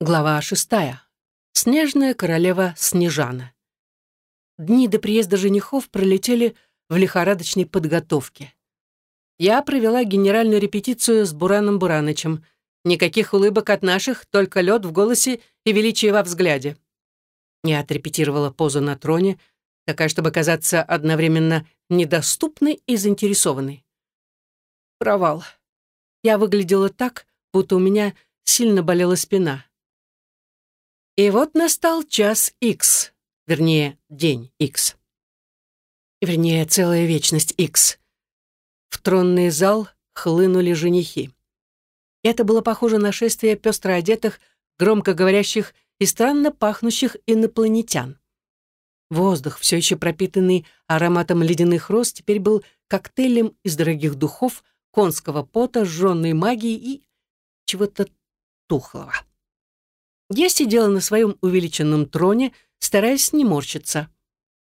Глава шестая. Снежная королева Снежана. Дни до приезда женихов пролетели в лихорадочной подготовке. Я провела генеральную репетицию с Бураном Буранычем. Никаких улыбок от наших, только лед в голосе и величие во взгляде. Я отрепетировала позу на троне, такая, чтобы казаться одновременно недоступной и заинтересованной. Провал. Я выглядела так, будто у меня сильно болела спина. И вот настал час X, вернее, день X. Вернее, целая вечность X. В тронный зал хлынули женихи. Это было похоже на шествие пестро одетых, громко говорящих и странно пахнущих инопланетян. Воздух, все еще пропитанный ароматом ледяных роз, теперь был коктейлем из дорогих духов, конского пота, жженной магии и чего-то тухлого. Я сидела на своем увеличенном троне, стараясь не морщиться.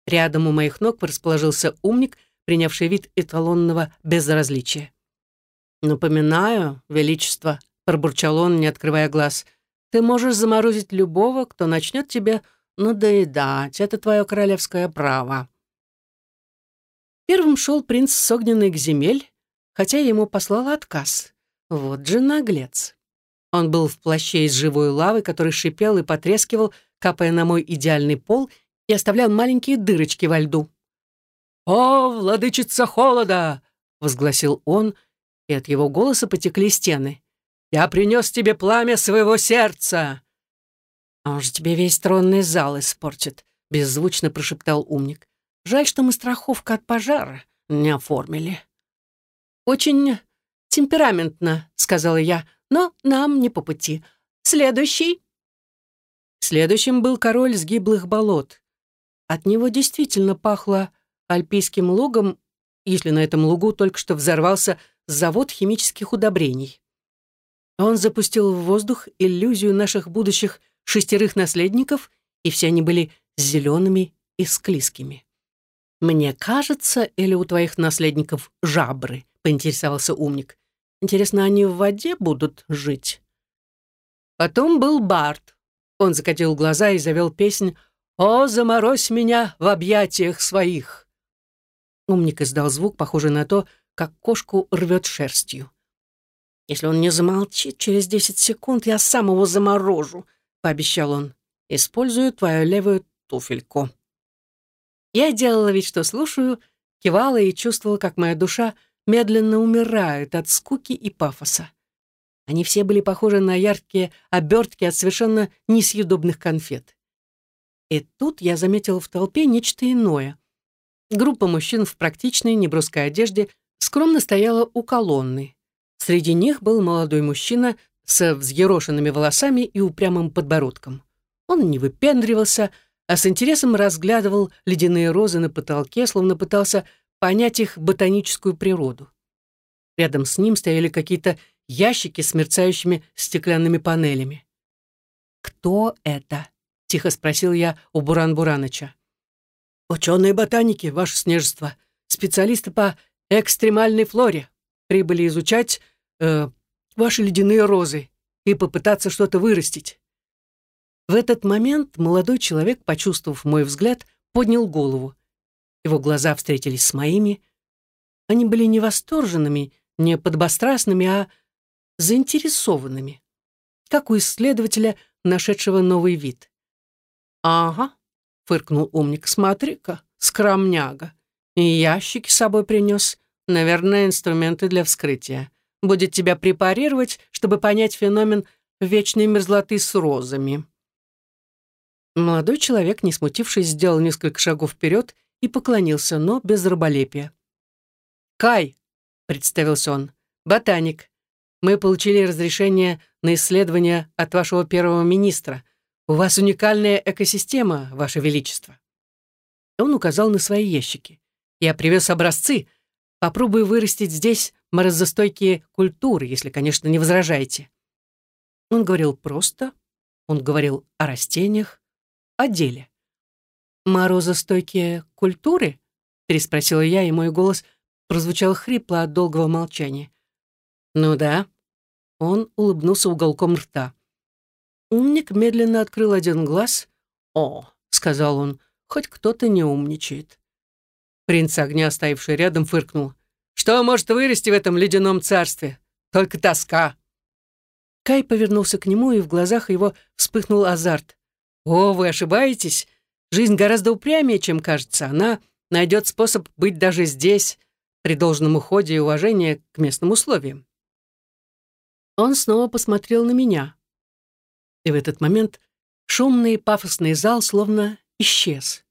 Рядом у моих ног расположился умник, принявший вид эталонного безразличия. «Напоминаю, Величество», — пробурчал он, не открывая глаз, «ты можешь заморозить любого, кто начнет тебе надоедать. Это твое королевское право». Первым шел принц с огненных земель, хотя ему послал отказ. Вот же наглец. Он был в плаще из живой лавы, который шипел и потрескивал, капая на мой идеальный пол и оставлял маленькие дырочки во льду. «О, владычица холода!» — возгласил он, и от его голоса потекли стены. «Я принес тебе пламя своего сердца!» «Он же тебе весь тронный зал испортит», — беззвучно прошептал умник. «Жаль, что мы страховку от пожара не оформили». «Очень темпераментно», — сказала я, — но нам не по пути. Следующий». Следующим был король сгиблых болот. От него действительно пахло альпийским лугом, если на этом лугу только что взорвался завод химических удобрений. Он запустил в воздух иллюзию наших будущих шестерых наследников, и все они были зелеными и склизкими. «Мне кажется, или у твоих наследников жабры?» — поинтересовался умник. Интересно, они в воде будут жить? Потом был Барт. Он закатил глаза и завел песнь «О, заморозь меня в объятиях своих!» Умник издал звук, похожий на то, как кошку рвет шерстью. «Если он не замолчит через десять секунд, я сам его заморожу», — пообещал он. «Использую твою левую туфельку». Я делала вид, что слушаю, кивала и чувствовала, как моя душа — медленно умирают от скуки и пафоса. Они все были похожи на яркие обертки от совершенно несъедобных конфет. И тут я заметила в толпе нечто иное. Группа мужчин в практичной неброской одежде скромно стояла у колонны. Среди них был молодой мужчина с взъерошенными волосами и упрямым подбородком. Он не выпендривался, а с интересом разглядывал ледяные розы на потолке, словно пытался понять их ботаническую природу. Рядом с ним стояли какие-то ящики с мерцающими стеклянными панелями. «Кто это?» — тихо спросил я у Буран-Бураныча. «Ученые ботаники, ваше снежество, специалисты по экстремальной флоре, прибыли изучать э, ваши ледяные розы и попытаться что-то вырастить». В этот момент молодой человек, почувствовав мой взгляд, поднял голову. Его глаза встретились с моими. Они были не восторженными, не подбострастными, а заинтересованными, как у исследователя, нашедшего новый вид. «Ага», — фыркнул умник, — «смотри-ка, скромняга. И ящики с собой принес. Наверное, инструменты для вскрытия. Будет тебя препарировать, чтобы понять феномен вечной мерзлоты с розами». Молодой человек, не смутившись, сделал несколько шагов вперед и поклонился, но без раболепия. «Кай», — представился он, — «ботаник. Мы получили разрешение на исследование от вашего первого министра. У вас уникальная экосистема, ваше величество». Он указал на свои ящики. «Я привез образцы. Попробую вырастить здесь морозостойкие культуры, если, конечно, не возражаете». Он говорил просто, он говорил о растениях, о деле. «Морозостойкие культуры?» — переспросила я, и мой голос прозвучал хрипло от долгого молчания. «Ну да». Он улыбнулся уголком рта. Умник медленно открыл один глаз. «О», — сказал он, — «хоть кто-то не умничает». Принц огня, стоявший рядом, фыркнул. «Что может вырасти в этом ледяном царстве? Только тоска». Кай повернулся к нему, и в глазах его вспыхнул азарт. «О, вы ошибаетесь. Жизнь гораздо упрямее, чем кажется. Она найдет способ быть даже здесь, при должном уходе и уважении к местным условиям». Он снова посмотрел на меня. И в этот момент шумный пафосный зал словно исчез.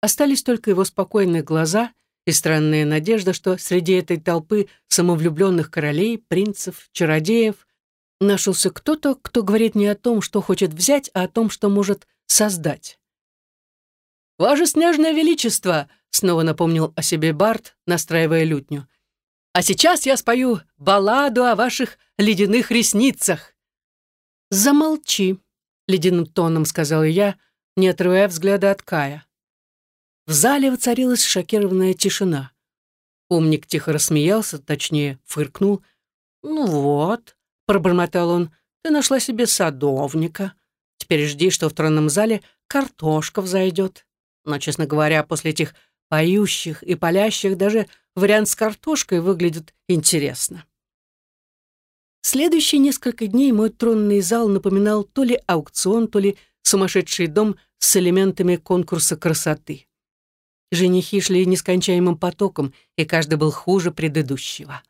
Остались только его спокойные глаза и странная надежда, что среди этой толпы самовлюбленных королей, принцев, чародеев нашелся кто-то, кто говорит не о том, что хочет взять, а о том, что может создать. «Ваше снежное величество!» — снова напомнил о себе Барт, настраивая лютню. «А сейчас я спою балладу о ваших ледяных ресницах». «Замолчи», — ледяным тоном сказала я, не отрывая взгляда от Кая. В зале воцарилась шокированная тишина. Умник тихо рассмеялся, точнее, фыркнул. «Ну вот», — пробормотал он, — «ты нашла себе садовника. Теперь жди, что в тронном зале картошка взойдет». Но, честно говоря, после этих поющих и палящих даже вариант с картошкой выглядит интересно. Следующие несколько дней мой тронный зал напоминал то ли аукцион, то ли сумасшедший дом с элементами конкурса красоты. Женихи шли нескончаемым потоком, и каждый был хуже предыдущего.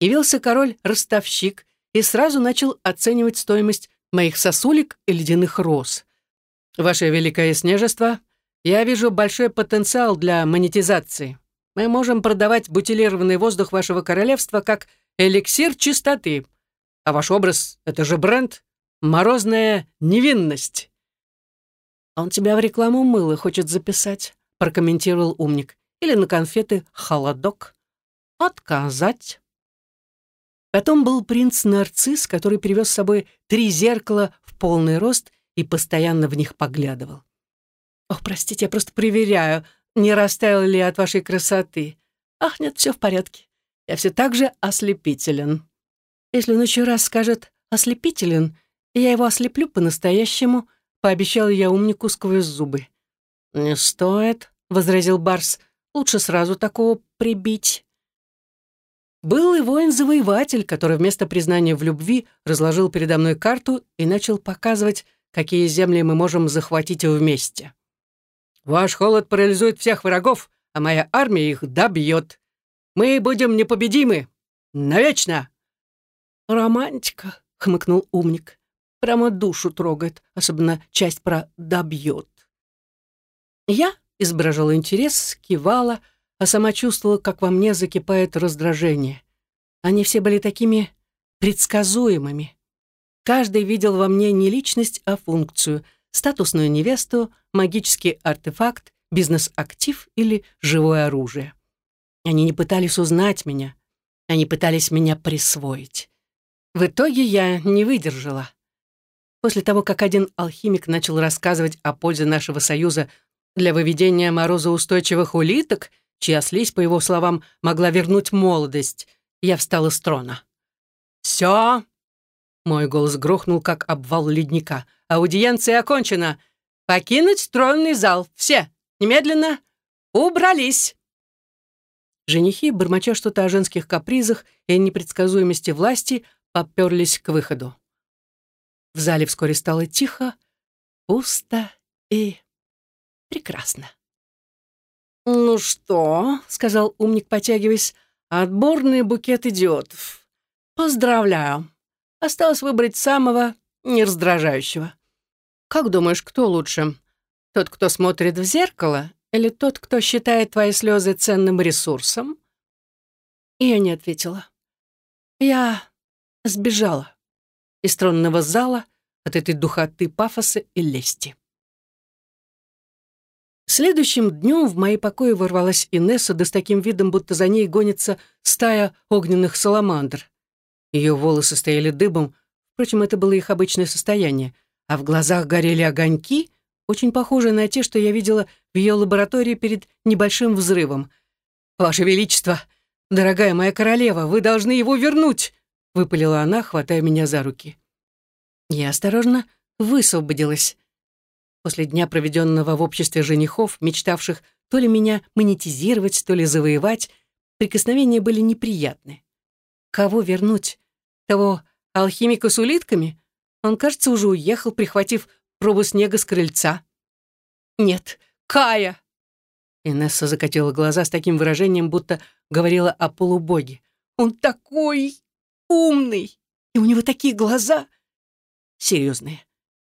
Явился король-ростовщик и сразу начал оценивать стоимость моих сосулек и ледяных роз. «Ваше великое снежество, я вижу большой потенциал для монетизации. Мы можем продавать бутилированный воздух вашего королевства как эликсир чистоты. А ваш образ — это же бренд «Морозная невинность». Он тебя в рекламу мыла хочет записать прокомментировал умник. Или на конфеты холодок. Отказать. Потом был принц-нарцисс, который привез с собой три зеркала в полный рост и постоянно в них поглядывал. «Ох, простите, я просто проверяю, не растаял ли от вашей красоты. Ах, нет, все в порядке. Я все так же ослепителен. Если он еще раз скажет «ослепителен», я его ослеплю по-настоящему», пообещал я умнику сквозь зубы. «Не стоит», — возразил Барс. «Лучше сразу такого прибить». Был и воин-завоеватель, который вместо признания в любви разложил передо мной карту и начал показывать, какие земли мы можем захватить вместе. «Ваш холод парализует всех врагов, а моя армия их добьет. Мы будем непобедимы. Навечно!» «Романтика», — хмыкнул умник. «Прямо душу трогает, особенно часть про «добьет». Я изображала интерес, кивала, а сама чувствовала, как во мне закипает раздражение. Они все были такими предсказуемыми. Каждый видел во мне не личность, а функцию, статусную невесту, магический артефакт, бизнес-актив или живое оружие. Они не пытались узнать меня, они пытались меня присвоить. В итоге я не выдержала. После того, как один алхимик начал рассказывать о пользе нашего союза для выведения морозоустойчивых улиток, чья слизь, по его словам, могла вернуть молодость, я встала с трона. «Все!» Мой голос грохнул, как обвал ледника. «Аудиенция окончена! Покинуть тронный зал! Все! Немедленно! Убрались!» Женихи, бормоча что-то о женских капризах и непредсказуемости власти, поперлись к выходу. В зале вскоре стало тихо, пусто и Прекрасно. «Ну что?» — сказал умник, потягиваясь. «Отборный букет идиотов. Поздравляю. Осталось выбрать самого нераздражающего. Как думаешь, кто лучше? Тот, кто смотрит в зеркало, или тот, кто считает твои слезы ценным ресурсом?» И я не ответила. Я сбежала из тронного зала от этой духоты пафоса и лести. Следующим днем в мои покои ворвалась Инесса, да с таким видом, будто за ней гонится стая огненных саламандр. Ее волосы стояли дыбом, впрочем, это было их обычное состояние, а в глазах горели огоньки, очень похожие на те, что я видела в ее лаборатории перед небольшим взрывом. «Ваше Величество! Дорогая моя королева, вы должны его вернуть!» — выпалила она, хватая меня за руки. Я осторожно высвободилась. После дня, проведенного в обществе женихов, мечтавших то ли меня монетизировать, то ли завоевать, прикосновения были неприятны. Кого вернуть? Того алхимика с улитками? Он, кажется, уже уехал, прихватив пробу снега с крыльца. Нет, Кая! Инесса закатила глаза с таким выражением, будто говорила о полубоге. Он такой умный, и у него такие глаза. Серьезные.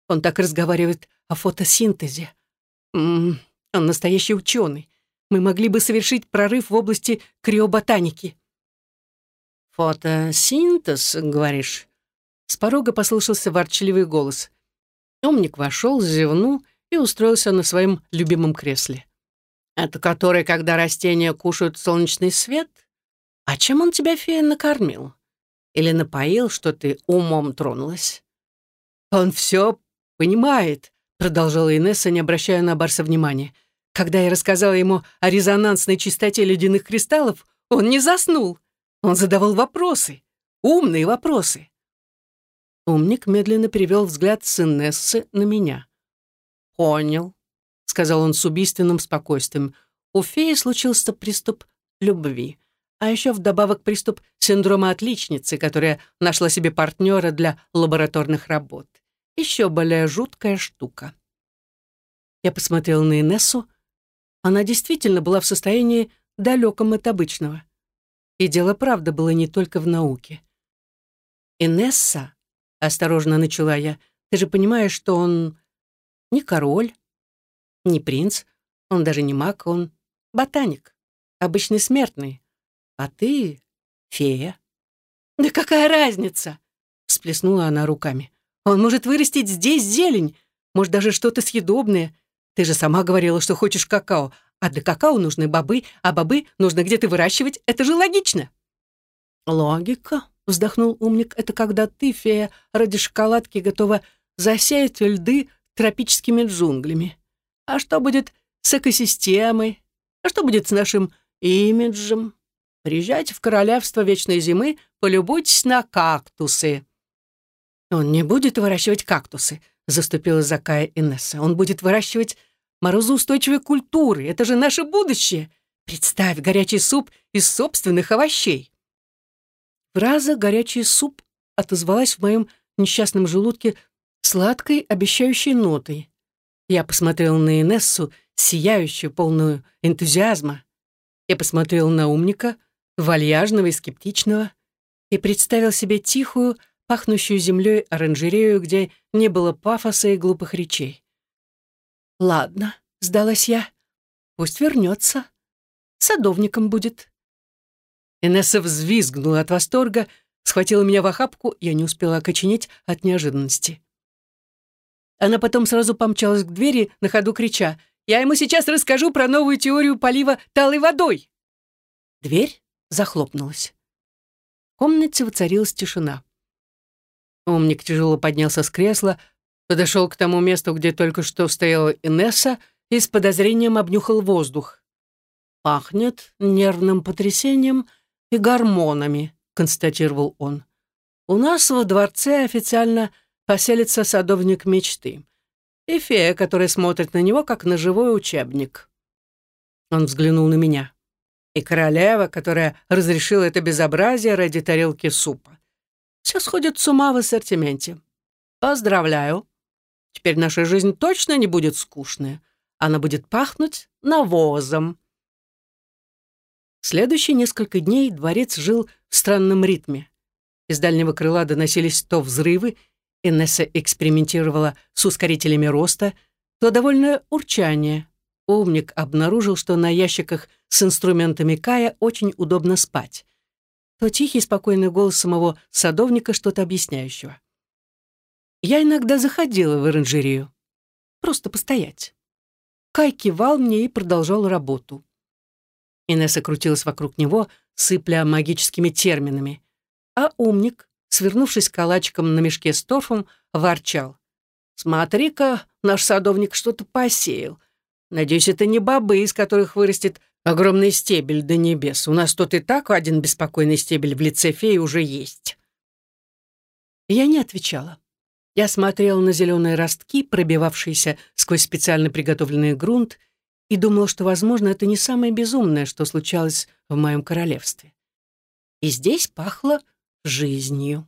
Он так разговаривает о фотосинтезе. М -м, он настоящий ученый. Мы могли бы совершить прорыв в области криоботаники. «Фотосинтез, говоришь?» С порога послышался ворчливый голос. Умник вошел, зевнул и устроился на своем любимом кресле. «Это который, когда растения кушают солнечный свет? А чем он тебя, фея, накормил? Или напоил, что ты умом тронулась?» «Он все понимает», — продолжала Инесса, не обращая на Барса внимания. «Когда я рассказала ему о резонансной чистоте ледяных кристаллов, он не заснул. Он задавал вопросы, умные вопросы. Умник медленно перевел взгляд с Инессы на меня. «Понял», — сказал он с убийственным спокойствием. «У феи случился приступ любви, а еще вдобавок приступ синдрома отличницы, которая нашла себе партнера для лабораторных работ. Еще более жуткая штука». Я посмотрел на Инессу. Она действительно была в состоянии далеком от обычного. И дело правда было не только в науке. «Инесса», — осторожно начала я, — «ты же понимаешь, что он не король, не принц, он даже не маг, он ботаник, обычный смертный. А ты — фея». «Да какая разница?» — всплеснула она руками. «Он может вырастить здесь зелень, может, даже что-то съедобное. Ты же сама говорила, что хочешь какао, а для какао нужны бобы, а бобы нужно где-то выращивать. Это же логично». «Логика», — вздохнул умник, «это когда ты, фея, ради шоколадки готова засеять льды тропическими джунглями. А что будет с экосистемой? А что будет с нашим имиджем? Приезжайте в королевство вечной зимы, полюбуйтесь на кактусы». «Он не будет выращивать кактусы», — заступила за Кая Инесса. «Он будет выращивать морозоустойчивой культуры. Это же наше будущее. Представь, горячий суп из собственных овощей. Фраза «горячий суп» отозвалась в моем несчастном желудке сладкой, обещающей нотой. Я посмотрел на Инессу, сияющую, полную энтузиазма. Я посмотрел на умника, вальяжного и скептичного, и представил себе тихую, пахнущую землей оранжерею, где не было пафоса и глупых речей. «Ладно», — сдалась я. «Пусть вернется. Садовником будет». Инесса взвизгнула от восторга, схватила меня в охапку, я не успела окоченеть от неожиданности. Она потом сразу помчалась к двери, на ходу крича, «Я ему сейчас расскажу про новую теорию полива талой водой!» Дверь захлопнулась. В комнате воцарилась тишина. Умник тяжело поднялся с кресла, подошел к тому месту, где только что стояла Инесса, и с подозрением обнюхал воздух. «Пахнет нервным потрясением и гормонами», — констатировал он. «У нас во дворце официально поселится садовник мечты и фея, которая смотрит на него, как на живой учебник». Он взглянул на меня. «И королева, которая разрешила это безобразие ради тарелки супа. Все сходит с ума в ассортименте. Поздравляю!» Теперь наша жизнь точно не будет скучная. Она будет пахнуть навозом. Следующие несколько дней дворец жил в странном ритме. Из дальнего крыла доносились то взрывы, Инесса экспериментировала с ускорителями роста, то довольно урчание. Умник обнаружил, что на ящиках с инструментами Кая очень удобно спать. То тихий спокойный голос самого садовника, что-то объясняющего. Я иногда заходила в оранжерею. Просто постоять. Кай кивал мне и продолжал работу. Инесса крутилась вокруг него, сыпля магическими терминами. А умник, свернувшись калачиком на мешке с торфом, ворчал. «Смотри-ка, наш садовник что-то посеял. Надеюсь, это не бобы, из которых вырастет огромный стебель до небес. У нас тут и так один беспокойный стебель в лице феи уже есть». Я не отвечала. Я смотрел на зеленые ростки, пробивавшиеся сквозь специально приготовленный грунт, и думал, что, возможно, это не самое безумное, что случалось в моем королевстве. И здесь пахло жизнью.